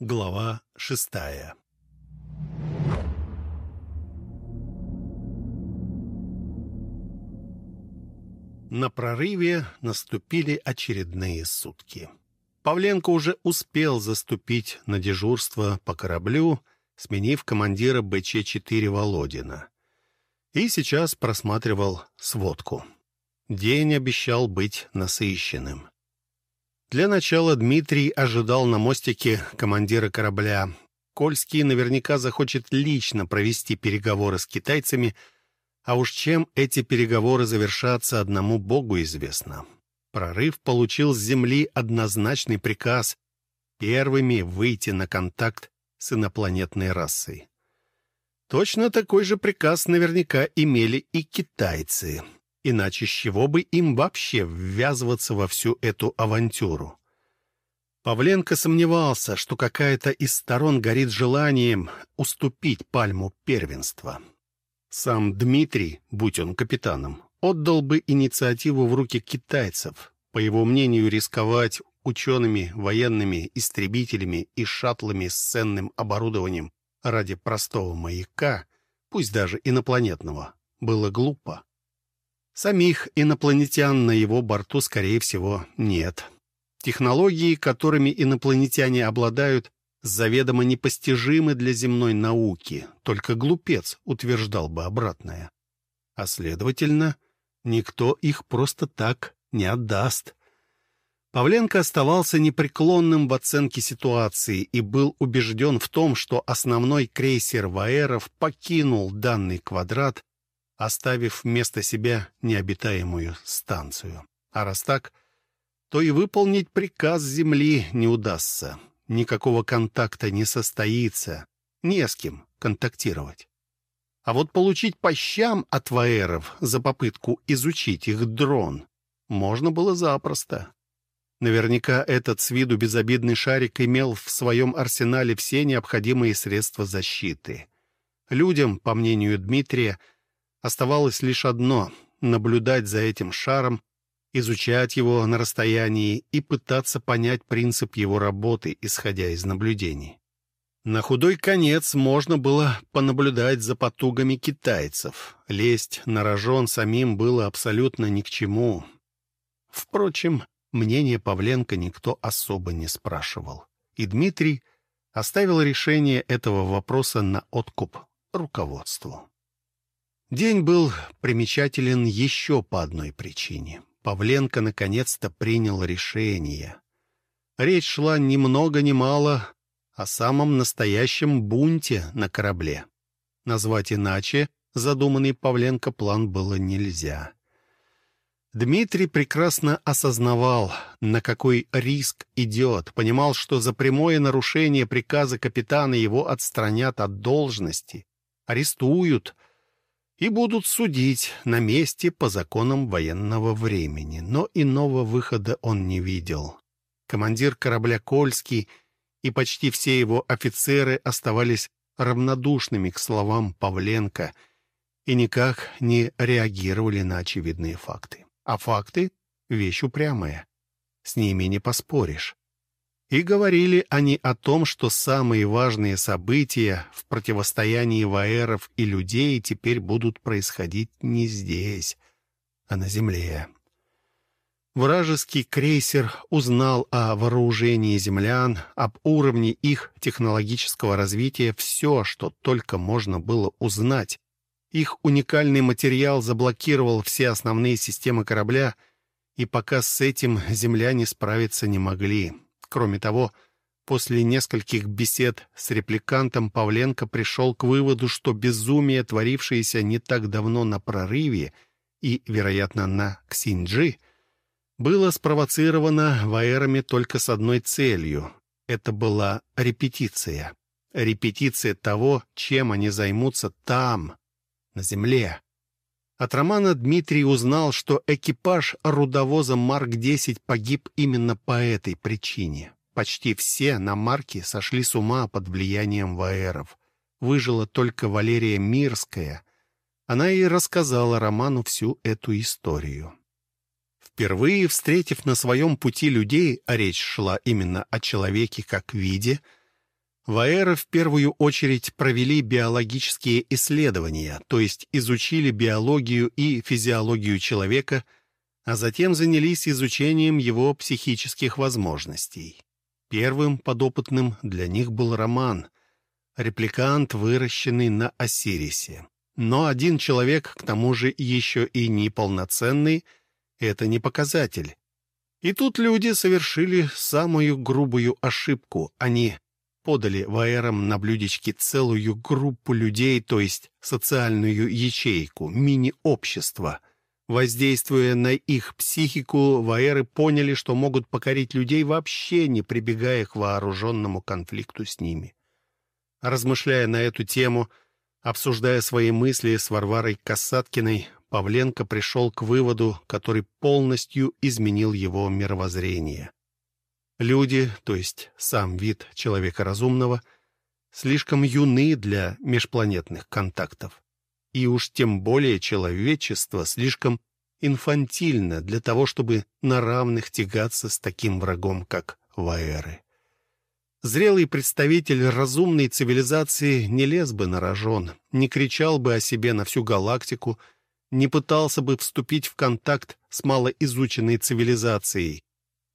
Глава шестая На прорыве наступили очередные сутки. Павленко уже успел заступить на дежурство по кораблю, сменив командира БЧ-4 Володина. И сейчас просматривал сводку. День обещал быть насыщенным. Для начала Дмитрий ожидал на мостике командира корабля. Кольский наверняка захочет лично провести переговоры с китайцами, а уж чем эти переговоры завершатся, одному Богу известно. Прорыв получил с Земли однозначный приказ первыми выйти на контакт с инопланетной расой. Точно такой же приказ наверняка имели и китайцы. Иначе с чего бы им вообще ввязываться во всю эту авантюру? Павленко сомневался, что какая-то из сторон горит желанием уступить пальму первенства. Сам Дмитрий, будь он капитаном, отдал бы инициативу в руки китайцев. По его мнению, рисковать учеными, военными, истребителями и шаттлами с ценным оборудованием ради простого маяка, пусть даже инопланетного, было глупо. Самих инопланетян на его борту, скорее всего, нет. Технологии, которыми инопланетяне обладают, заведомо непостижимы для земной науки. Только глупец утверждал бы обратное. А следовательно, никто их просто так не отдаст. Павленко оставался непреклонным в оценке ситуации и был убежден в том, что основной крейсер Ваеров покинул данный квадрат, оставив вместо себя необитаемую станцию. А раз так, то и выполнить приказ Земли не удастся. Никакого контакта не состоится, не с кем контактировать. А вот получить по щам от ваэров за попытку изучить их дрон можно было запросто. Наверняка этот с виду безобидный шарик имел в своем арсенале все необходимые средства защиты. Людям, по мнению Дмитрия, оставалось лишь одно — наблюдать за этим шаром, изучать его на расстоянии и пытаться понять принцип его работы, исходя из наблюдений. На худой конец можно было понаблюдать за потугами китайцев. Лезть на рожон самим было абсолютно ни к чему. Впрочем, мнение Павленко никто особо не спрашивал. И Дмитрий оставил решение этого вопроса на откуп руководству. День был примечателен еще по одной причине. Павленко наконец-то принял решение. Речь шла ни много ни мало о самом настоящем бунте на корабле. Назвать иначе задуманный Павленко план было нельзя. Дмитрий прекрасно осознавал, на какой риск идет, понимал, что за прямое нарушение приказа капитана его отстранят от должности, арестуют и будут судить на месте по законам военного времени. Но иного выхода он не видел. Командир корабля «Кольский» и почти все его офицеры оставались равнодушными к словам Павленко и никак не реагировали на очевидные факты. А факты — вещь упрямая. С ними не поспоришь. И говорили они о том, что самые важные события в противостоянии ваэров и людей теперь будут происходить не здесь, а на земле. Вражеский крейсер узнал о вооружении землян, об уровне их технологического развития все, что только можно было узнать. Их уникальный материал заблокировал все основные системы корабля, и пока с этим земляне справиться не могли. Кроме того, после нескольких бесед с репликантом Павленко пришел к выводу, что безумие, творившееся не так давно на прорыве и, вероятно, на Ксинджи — было спровоцировано ваерами только с одной целью. Это была репетиция. Репетиция того, чем они займутся там, на земле. От романа Дмитрий узнал, что экипаж рудовоза Марк-10 погиб именно по этой причине. Почти все на Марке сошли с ума под влиянием ваеров. Выжила только Валерия Мирская. Она и рассказала Роману всю эту историю. Впервые встретив на своем пути людей, а речь шла именно о человеке как виде, Ваэры в первую очередь провели биологические исследования, то есть изучили биологию и физиологию человека, а затем занялись изучением его психических возможностей. Первым подопытным для них был Роман, репликант, выращенный на Осирисе. Но один человек, к тому же еще и неполноценный, это не показатель. И тут люди совершили самую грубую ошибку. Они подали ваэрам на блюдечке целую группу людей, то есть социальную ячейку, мини-общество. Воздействуя на их психику, ваэры поняли, что могут покорить людей, вообще не прибегая к вооруженному конфликту с ними. Размышляя на эту тему, обсуждая свои мысли с Варварой Касаткиной, Павленко пришел к выводу, который полностью изменил его мировоззрение. Люди, то есть сам вид человека разумного, слишком юны для межпланетных контактов. И уж тем более человечество слишком инфантильно для того, чтобы на равных тягаться с таким врагом, как Ваэры. Зрелый представитель разумной цивилизации не лез бы на рожон, не кричал бы о себе на всю галактику, не пытался бы вступить в контакт с малоизученной цивилизацией,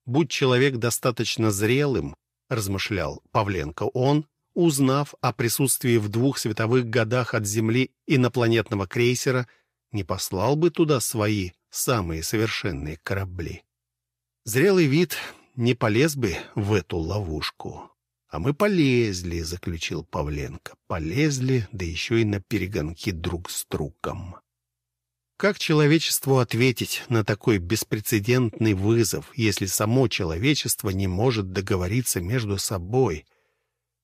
Будь человек достаточно зрелым, размышлял Павленко, он, узнав о присутствии в двух световых годах от Земли инопланетного крейсера, не послал бы туда свои самые совершенные корабли. Зрелый вид не полез бы в эту ловушку. А мы полезли, заключил Павленко. Полезли, да еще и на перегонки друг с другом. Как человечеству ответить на такой беспрецедентный вызов, если само человечество не может договориться между собой?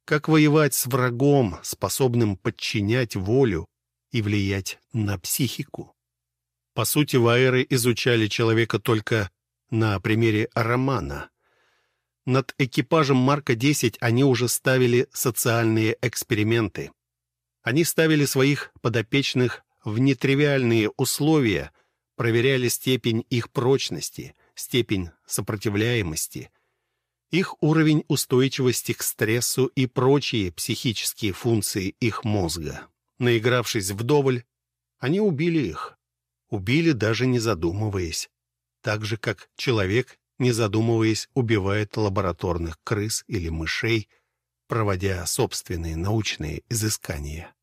Как воевать с врагом, способным подчинять волю и влиять на психику? По сути, ваэры изучали человека только на примере романа. Над экипажем Марка-10 они уже ставили социальные эксперименты. Они ставили своих подопечных в нетривиальные условия, проверяли степень их прочности, степень сопротивляемости, их уровень устойчивости к стрессу и прочие психические функции их мозга. Наигравшись вдоволь, они убили их. Убили, даже не задумываясь. Так же, как человек, не задумываясь, убивает лабораторных крыс или мышей, проводя собственные научные изыскания.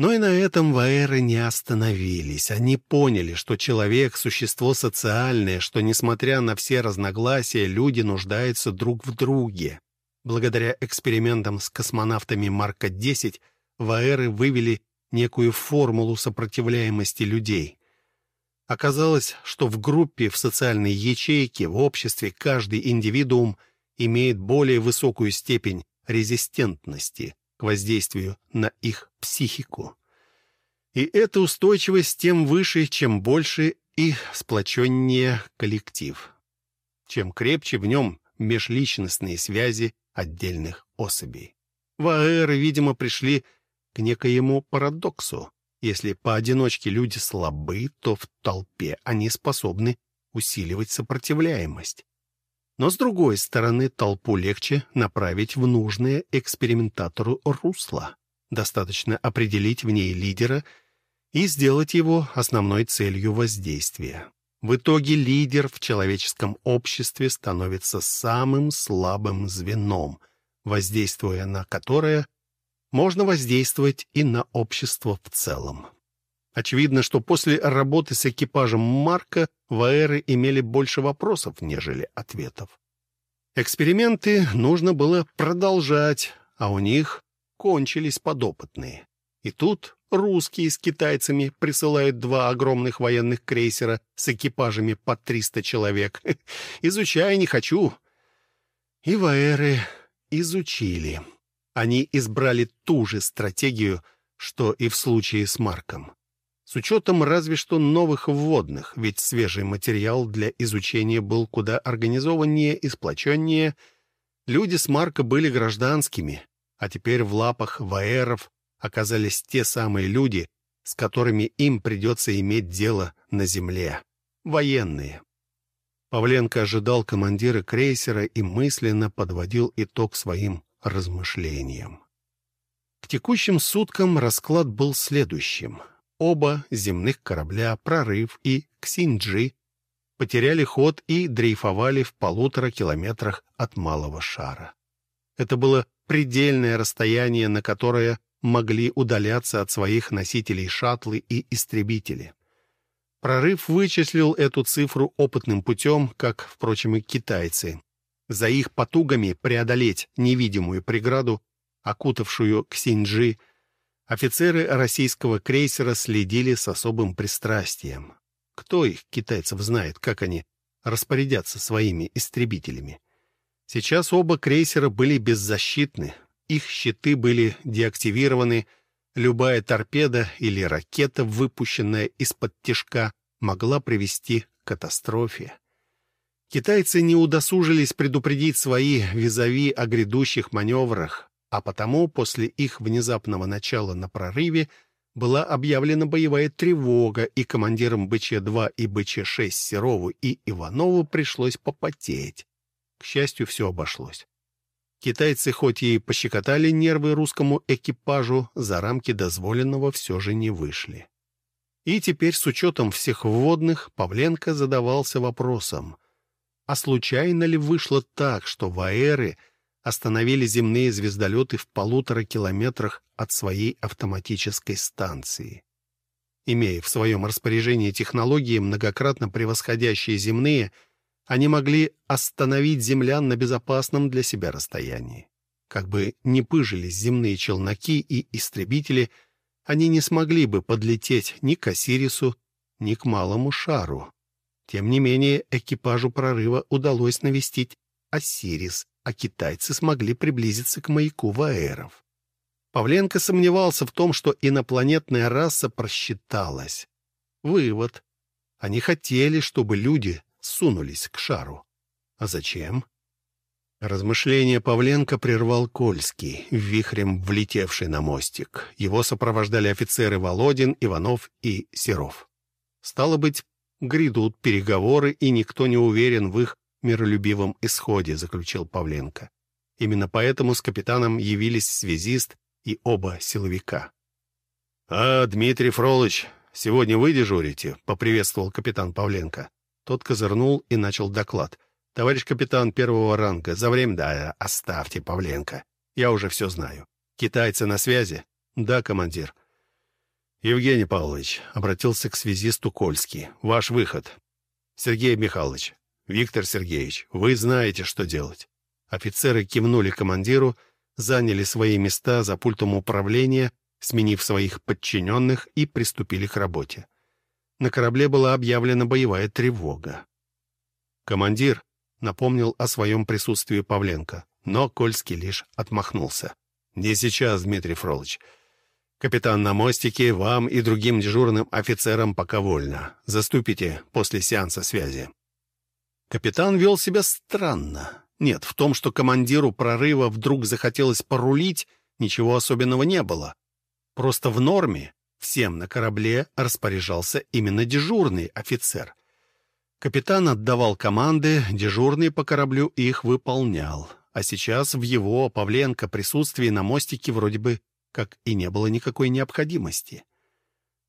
Но и на этом ваэры не остановились. Они поняли, что человек — существо социальное, что, несмотря на все разногласия, люди нуждаются друг в друге. Благодаря экспериментам с космонавтами Марка-10 ваэры вывели некую формулу сопротивляемости людей. Оказалось, что в группе, в социальной ячейке, в обществе каждый индивидуум имеет более высокую степень резистентности к воздействию на их психику. И эта устойчивость тем выше, чем больше и сплоченнее коллектив. Чем крепче в нем межличностные связи отдельных особей. Ваэры, видимо, пришли к некоему парадоксу. Если поодиночке люди слабы, то в толпе они способны усиливать сопротивляемость. Но, с другой стороны, толпу легче направить в нужное экспериментатору русло. Достаточно определить в ней лидера и сделать его основной целью воздействия. В итоге лидер в человеческом обществе становится самым слабым звеном, воздействуя на которое можно воздействовать и на общество в целом. Очевидно, что после работы с экипажем Марка Ваэры имели больше вопросов, нежели ответов. Эксперименты нужно было продолжать, а у них кончились подопытные. И тут русские с китайцами присылают два огромных военных крейсера с экипажами по 300 человек. Изучай не хочу. И Ваэры изучили. Они избрали ту же стратегию, что и в случае с Марком. С учетом разве что новых вводных, ведь свежий материал для изучения был куда организованнее и сплоченнее. Люди с Марка были гражданскими, а теперь в лапах ваэров оказались те самые люди, с которыми им придется иметь дело на земле. Военные. Павленко ожидал командира крейсера и мысленно подводил итог своим размышлениям. К текущим суткам расклад был следующим. Оба земных корабля «Прорыв» и «Ксинджи» потеряли ход и дрейфовали в полутора километрах от малого шара. Это было предельное расстояние, на которое могли удаляться от своих носителей шаттлы и истребители. Прорыв вычислил эту цифру опытным путем, как, впрочем, и китайцы. За их потугами преодолеть невидимую преграду, окутавшую Ксинджи, офицеры российского крейсера следили с особым пристрастием. Кто их, китайцев, знает, как они распорядятся своими истребителями? Сейчас оба крейсера были беззащитны, их щиты были деактивированы, любая торпеда или ракета, выпущенная из-под тишка, могла привести к катастрофе. Китайцы не удосужились предупредить свои визави о грядущих маневрах, а потому после их внезапного начала на прорыве была объявлена боевая тревога, и командирам БЧ-2 и БЧ-6 Серову и Иванову пришлось попотеть. К счастью, все обошлось. Китайцы хоть и пощекотали нервы русскому экипажу, за рамки дозволенного все же не вышли. И теперь с учетом всех вводных Павленко задавался вопросом, а случайно ли вышло так, что ваэры остановили земные звездолеты в полутора километрах от своей автоматической станции? Имея в своем распоряжении технологии, многократно превосходящие земные – они могли остановить землян на безопасном для себя расстоянии. Как бы ни пыжились земные челноки и истребители, они не смогли бы подлететь ни к Осирису, ни к малому шару. Тем не менее, экипажу прорыва удалось навестить Осирис, а китайцы смогли приблизиться к маяку Ваэров. Павленко сомневался в том, что инопланетная раса просчиталась. Вывод. Они хотели, чтобы люди сунулись к шару. А зачем? Размышление Павленко прервал Кольский, вихрем влетевший на мостик. Его сопровождали офицеры Володин, Иванов и Серов. Стало быть, грядут переговоры, и никто не уверен в их миролюбивом исходе, заключил Павленко. Именно поэтому с капитаном явились связист и оба силовика. «А, Дмитрий Фролыч, сегодня вы дежурите?» — поприветствовал капитан Павленко. Тот козырнул и начал доклад. «Товарищ капитан первого ранга, за время...» «Да, оставьте, Павленко. Я уже все знаю. Китайцы на связи?» «Да, командир». «Евгений Павлович», — обратился к связисту Кольский, — «ваш выход». «Сергей Михайлович, Виктор Сергеевич, вы знаете, что делать». Офицеры кивнули командиру, заняли свои места за пультом управления, сменив своих подчиненных, и приступили к работе на корабле была объявлена боевая тревога. Командир напомнил о своем присутствии Павленко, но Кольский лишь отмахнулся. «Не сейчас, Дмитрий Фролович. Капитан на мостике, вам и другим дежурным офицерам пока вольно. Заступите после сеанса связи». Капитан вел себя странно. Нет, в том, что командиру прорыва вдруг захотелось порулить, ничего особенного не было. Просто в норме Всем на корабле распоряжался именно дежурный офицер. Капитан отдавал команды, дежурный по кораблю их выполнял. А сейчас в его, Павленко, присутствии на мостике вроде бы как и не было никакой необходимости.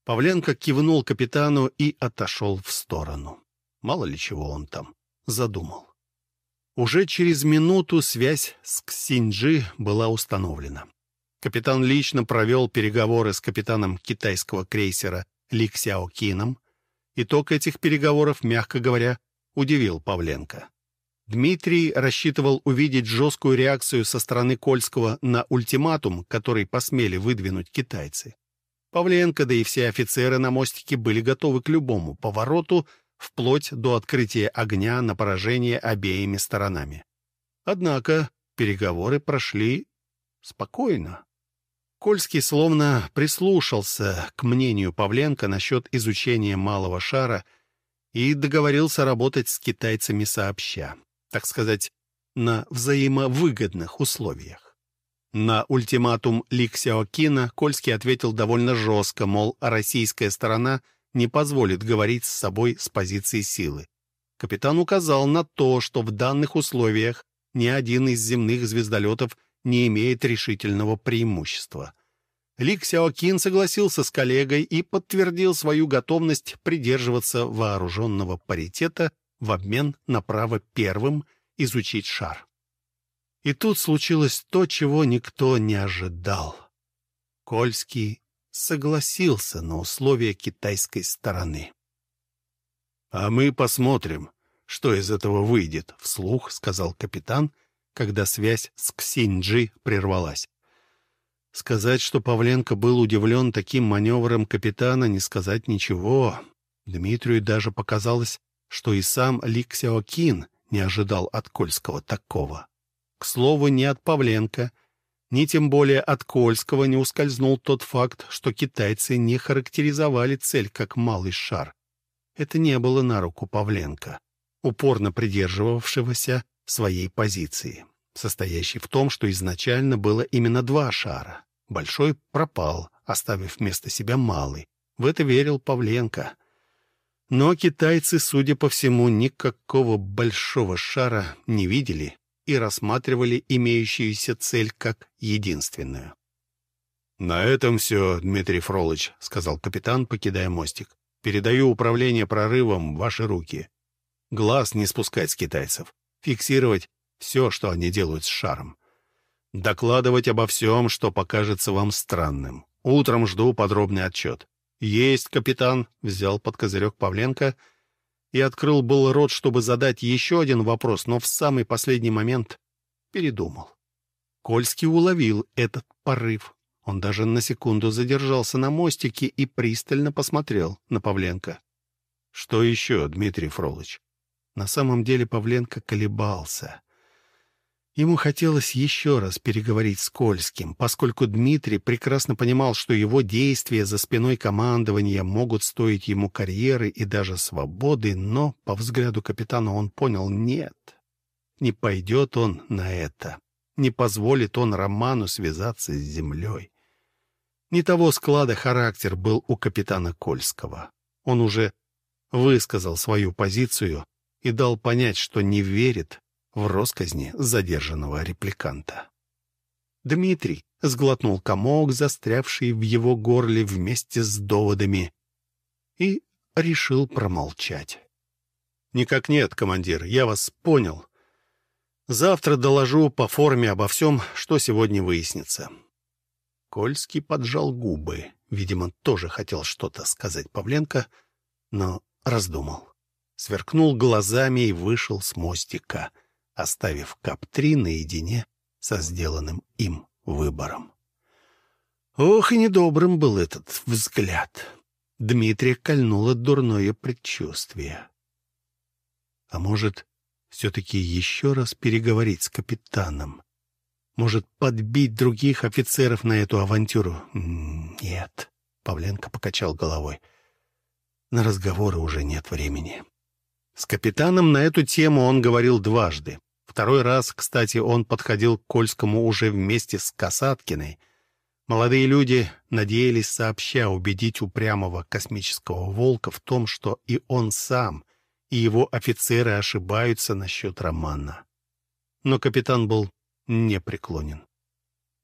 Павленко кивнул капитану и отошел в сторону. Мало ли чего он там задумал. Уже через минуту связь с Ксинджи была установлена. Капитан лично провел переговоры с капитаном китайского крейсера Ли Ксяокином. Итог этих переговоров, мягко говоря, удивил Павленко. Дмитрий рассчитывал увидеть жесткую реакцию со стороны Кольского на ультиматум, который посмели выдвинуть китайцы. Павленко, да и все офицеры на мостике были готовы к любому повороту, вплоть до открытия огня на поражение обеими сторонами. Однако переговоры прошли спокойно. Кольский словно прислушался к мнению Павленко насчет изучения малого шара и договорился работать с китайцами сообща, так сказать, на взаимовыгодных условиях. На ультиматум Ли Ксяокина Кольский ответил довольно жестко, мол, российская сторона не позволит говорить с собой с позиции силы. Капитан указал на то, что в данных условиях ни один из земных звездолетов не имеет решительного преимущества. Ли Ксяокин согласился с коллегой и подтвердил свою готовность придерживаться вооруженного паритета в обмен на право первым изучить шар. И тут случилось то, чего никто не ожидал. Кольский согласился на условия китайской стороны. «А мы посмотрим, что из этого выйдет», — вслух сказал капитан, когда связь с Ксинджи прервалась. Сказать, что Павленко был удивлен таким маневром капитана, не сказать ничего. Дмитрию даже показалось, что и сам Ли Ксяокин не ожидал от Кольского такого. К слову, ни от Павленко, ни тем более от Кольского не ускользнул тот факт, что китайцы не характеризовали цель как малый шар. Это не было на руку Павленко, упорно придерживавшегося своей позиции, состоящей в том, что изначально было именно два шара. Большой пропал, оставив вместо себя малый. В это верил Павленко. Но китайцы, судя по всему, никакого большого шара не видели и рассматривали имеющуюся цель как единственную. «На этом все, Дмитрий Фролыч», — сказал капитан, покидая мостик. «Передаю управление прорывом в ваши руки. Глаз не спускать с китайцев. Фиксировать все, что они делают с шаром. Докладывать обо всем, что покажется вам странным. Утром жду подробный отчет. «Есть, капитан», — взял под козырек Павленко и открыл был рот, чтобы задать еще один вопрос, но в самый последний момент передумал. Кольский уловил этот порыв. Он даже на секунду задержался на мостике и пристально посмотрел на Павленко. «Что еще, Дмитрий Фролыч?» На самом деле Павленко колебался. Ему хотелось еще раз переговорить с Кольским, поскольку Дмитрий прекрасно понимал, что его действия за спиной командования могут стоить ему карьеры и даже свободы, но, по взгляду капитана, он понял — нет. Не пойдет он на это. Не позволит он Роману связаться с землей. Не того склада характер был у капитана Кольского. Он уже высказал свою позицию и дал понять, что не верит в росказни задержанного репликанта. Дмитрий сглотнул комок, застрявший в его горле вместе с доводами, и решил промолчать. «Никак нет, командир, я вас понял. Завтра доложу по форме обо всем, что сегодня выяснится». Кольский поджал губы. Видимо, тоже хотел что-то сказать Павленко, но раздумал. Сверкнул глазами и вышел с мостика — оставив Кап-3 наедине со сделанным им выбором. Ох, и недобрым был этот взгляд. Дмитрия кольнуло дурное предчувствие. А может, все-таки еще раз переговорить с капитаном? Может, подбить других офицеров на эту авантюру? Нет, Павленко покачал головой. На разговоры уже нет времени. С капитаном на эту тему он говорил дважды. Второй раз, кстати, он подходил к Кольскому уже вместе с Касаткиной. Молодые люди надеялись сообща убедить упрямого космического волка в том, что и он сам, и его офицеры ошибаются насчет Романа. Но капитан был непреклонен.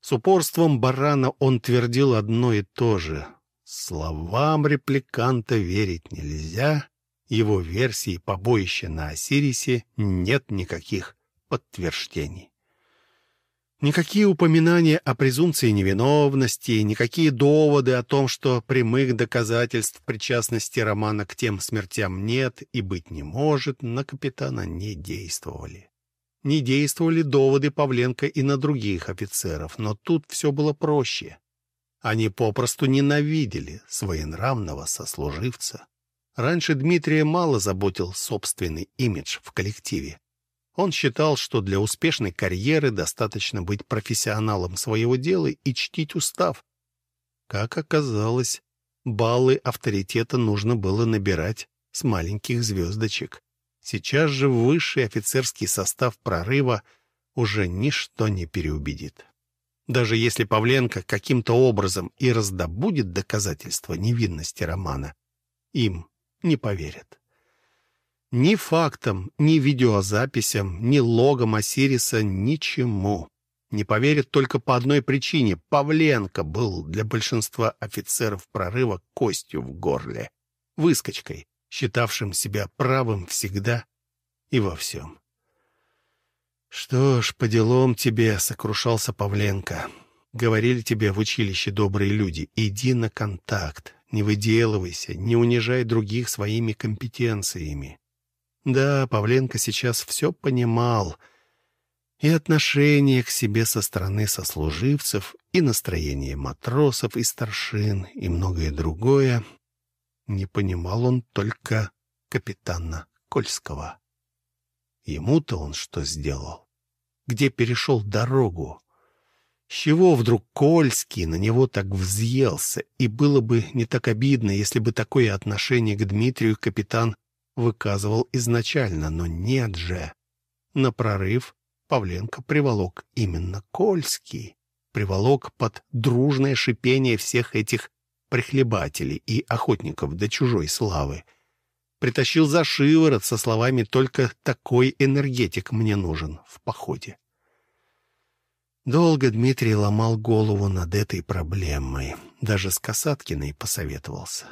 С упорством барана он твердил одно и то же. Словам репликанта верить нельзя, его версии побоища на Осирисе нет никаких подтверждений. Никакие упоминания о презумпции невиновности, никакие доводы о том, что прямых доказательств причастности Романа к тем смертям нет и быть не может, на капитана не действовали. Не действовали доводы Павленко и на других офицеров, но тут все было проще. Они попросту ненавидели своенравного сослуживца. Раньше Дмитрия мало заботил собственный имидж в коллективе. Он считал, что для успешной карьеры достаточно быть профессионалом своего дела и чтить устав. Как оказалось, баллы авторитета нужно было набирать с маленьких звездочек. Сейчас же высший офицерский состав прорыва уже ничто не переубедит. Даже если Павленко каким-то образом и раздобудет доказательства невинности Романа, им не поверят. Ни фактам, ни видеозаписям, ни логам Осириса, ничему. Не поверят только по одной причине. Павленко был для большинства офицеров прорыва костью в горле, выскочкой, считавшим себя правым всегда и во всем. «Что ж, по делам тебе», — сокрушался Павленко. «Говорили тебе в училище добрые люди, иди на контакт, не выделывайся, не унижай других своими компетенциями». Да, Павленко сейчас все понимал. И отношение к себе со стороны сослуживцев, и настроение матросов и старшин, и многое другое. Не понимал он только капитана Кольского. Ему-то он что сделал? Где перешел дорогу? С чего вдруг Кольский на него так взъелся? И было бы не так обидно, если бы такое отношение к Дмитрию капитан выказывал изначально, но нет же. На прорыв Павленко приволок именно Кольский. Приволок под дружное шипение всех этих прихлебателей и охотников до чужой славы — Притащил за шиворот со словами «Только такой энергетик мне нужен в походе». Долго Дмитрий ломал голову над этой проблемой. Даже с Касаткиной посоветовался.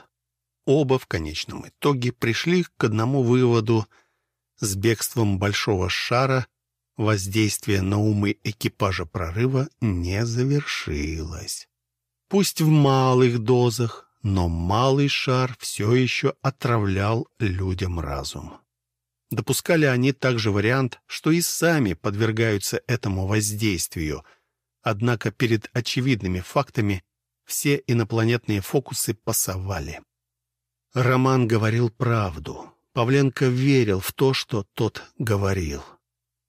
Оба в конечном итоге пришли к одному выводу. С бегством большого шара воздействие на умы экипажа прорыва не завершилось. Пусть в малых дозах, но малый шар все еще отравлял людям разум. Допускали они также вариант, что и сами подвергаются этому воздействию, однако перед очевидными фактами все инопланетные фокусы пасовали. Роман говорил правду. Павленко верил в то, что тот говорил.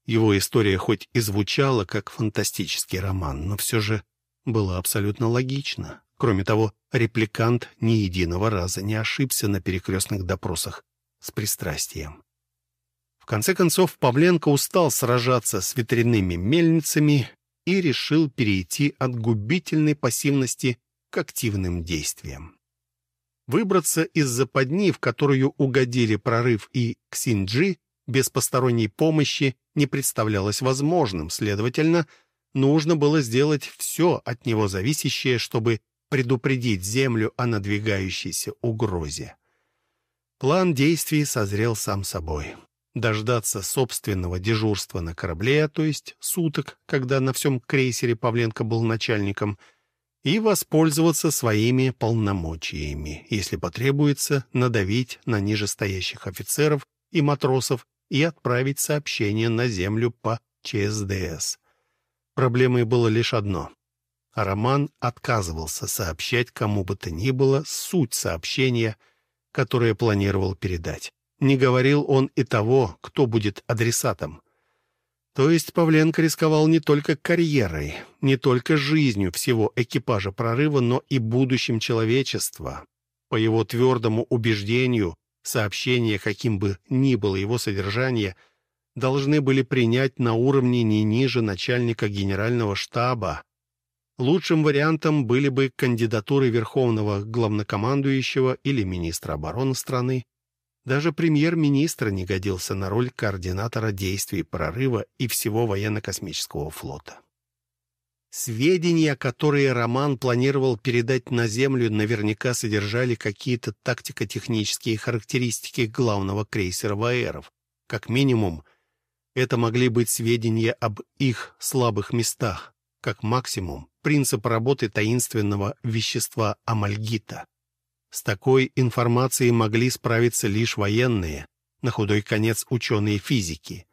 Его история хоть и звучала как фантастический роман, но все же была абсолютно логична. Кроме того, репликант ни единого раза не ошибся на перекрестных допросах с пристрастием. В конце концов, Павленко устал сражаться с ветряными мельницами и решил перейти от губительной пассивности к активным действиям. Выбраться из западни, в которую угодили прорыв и Ксинджи, без посторонней помощи не представлялось возможным, следовательно, нужно было сделать все от него зависящее, чтобы предупредить Землю о надвигающейся угрозе. План действий созрел сам собой. Дождаться собственного дежурства на корабле, то есть суток, когда на всем крейсере Павленко был начальником, и воспользоваться своими полномочиями, если потребуется, надавить на нижестоящих офицеров и матросов и отправить сообщение на Землю по ЧСДС. Проблемой было лишь одно Роман отказывался сообщать кому бы то ни было суть сообщения, которое планировал передать. Не говорил он и того, кто будет адресатом. То есть Павленко рисковал не только карьерой, не только жизнью всего экипажа прорыва, но и будущим человечества. По его твердому убеждению, сообщение, каким бы ни было его содержание, должны были принять на уровне не ниже начальника генерального штаба, Лучшим вариантом были бы кандидатуры верховного главнокомандующего или министра обороны страны. Даже премьер-министр не годился на роль координатора действий прорыва и всего военно-космического флота. Сведения, которые Роман планировал передать на Землю, наверняка содержали какие-то тактико-технические характеристики главного крейсера «Ваэров». Как минимум, это могли быть сведения об их слабых местах, как максимум принцип работы таинственного вещества амальгита. С такой информацией могли справиться лишь военные, на худой конец ученые физики.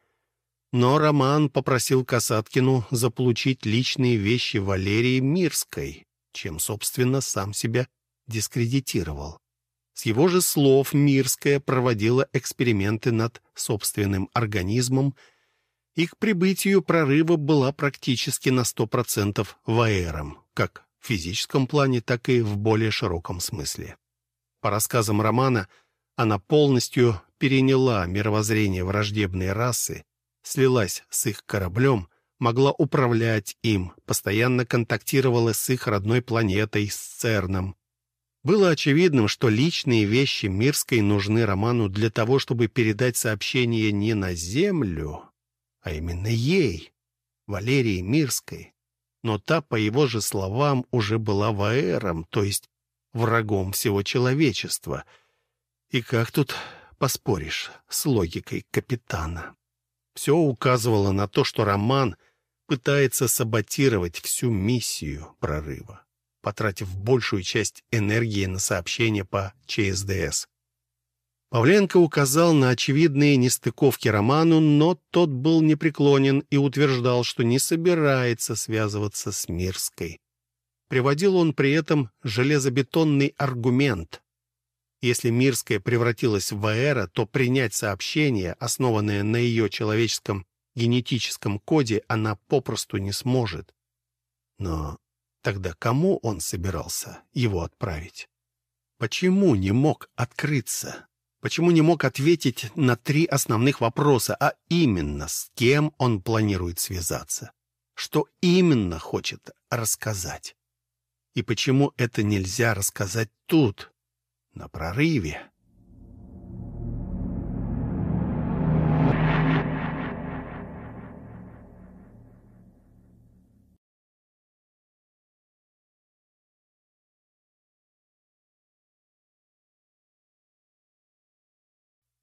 Но Роман попросил Касаткину заполучить личные вещи Валерии Мирской, чем, собственно, сам себя дискредитировал. С его же слов Мирская проводила эксперименты над собственным организмом их прибытию прорыва была практически на 100% ваэром, как в физическом плане, так и в более широком смысле. По рассказам романа, она полностью переняла мировоззрение враждебной расы, слилась с их кораблем, могла управлять им, постоянно контактировала с их родной планетой, с ЦЕРНом. Было очевидным, что личные вещи Мирской нужны Роману для того, чтобы передать сообщение не на Землю, а именно ей. Валерии Мирской, но та, по его же словам, уже была ваэром, то есть врагом всего человечества. И как тут поспоришь с логикой капитана? Все указывало на то, что Роман пытается саботировать всю миссию прорыва, потратив большую часть энергии на сообщение по ЧСДС. Павленко указал на очевидные нестыковки Роману, но тот был непреклонен и утверждал, что не собирается связываться с Мирской. Приводил он при этом железобетонный аргумент. Если Мирская превратилась в Аэра, то принять сообщение, основанное на ее человеческом генетическом коде, она попросту не сможет. Но тогда кому он собирался его отправить? Почему не мог открыться? Почему не мог ответить на три основных вопроса, а именно, с кем он планирует связаться? Что именно хочет рассказать? И почему это нельзя рассказать тут, на прорыве?